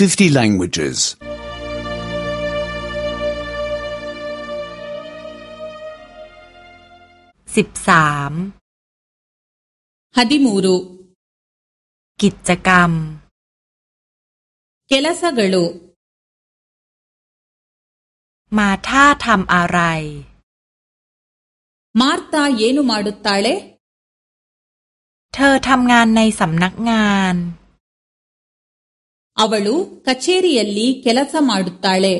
50 languages. 13. 13. กิจกรรม ಕೆಲಸಗಳು มาท่าทำอะไร ಮ ಾ ರ ್ ತ a y e n u m a d u t t a l e เธอทำงานในสำนักงาน ಅವಳು ಕಚೇರಿಯಲ್ಲಿ ಕೆಲಸ ಮಾಡುತ್ತಾಳೆ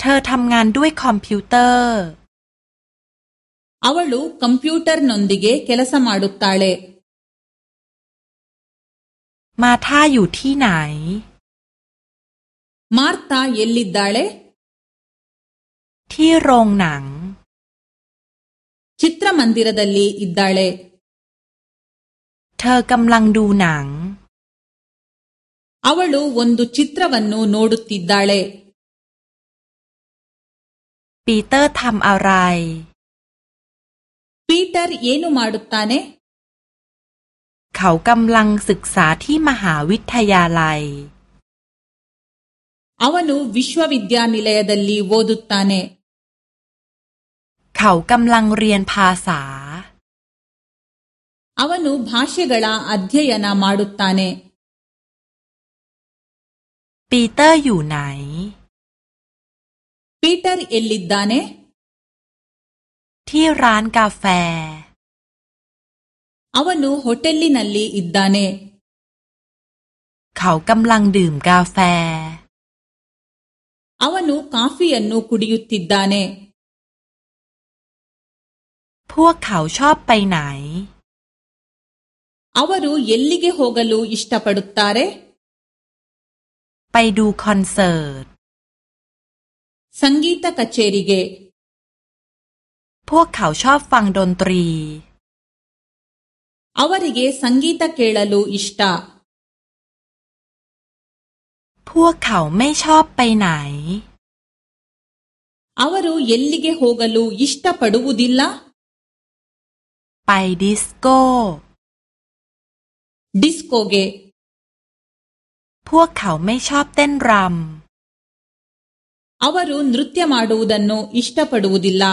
เธอทำงานด้วยคอมพิวเตอร์ ಅವಳು ಕಂಪ್ಯೂಟರ್ನೊಂದಿಗೆ ಕೆಲಸ ಮಾಡುತ್ತಾಳೆ มาธาอยู่ที่ไหน ಮಾರ್ತಾ ಎಲ್ಲಿದ್ದಾಳೆ ที่โรงหนัง ಚಿತ್ರಮಂದಿರದಲ್ಲಿ ಇದ್ದಾಳೆ เธอกำลังดูหนัง ಅವಳು ಒಂದು ಚಿತ್ರವನ್ನು ನೋಡುತ್ತಿದ್ದಾಳೆ ಪೀಟರ್ ಥಮ್ ಅವರಾಯ್ ಪೀಟರ್ ಏನು ಮಾಡುತ್ತಾನೆ เขากำลังศึกษาที่มหาวิทยาลัย ಅವನು ವಿಶ್ವವಿದ್ಯಾನಿಲಯದಲ್ಲಿ ಓದುತ್ತಾನೆ เขากำลังเรียนภาษา ಅವನು ಭಾಷೆಗಳ ಅಧ್ಯಯನ ಮಾಡುತ್ತಾನೆ ปีเตอร์อยู่ไหน ปีเตอร์เอลลิดดานที่ร้านกาแฟอาวนูโฮเทลลินัลลีอิดดานเขากำลังดื่มกาแฟอาวนูกาแฟอันนูคุดิยุติดดานพวกเขาชอบไปไหนอาวรูเยลลิเกโฮกัลูอิสตาปัดุตตาเรไปดูคอนเสิร์ต สังกีตกเชริเก พวกเขาชอบฟังดนตรี อวริเกสังกีตเกลลูอิสตาพวกเขาไม่ชอบไปไหนอวรูเยลลิเกโฮกัลูอิสตาปดูดิลล่าไปดิสโก้ ดิสโก้เกพวกเขาไม่ชอบเต้นรำ ಅವರು ನೃತ್ಯ ಮಾಡುವುದನ್ನು ಇಷ್ಟಪಡುವುದಿಲ್ಲ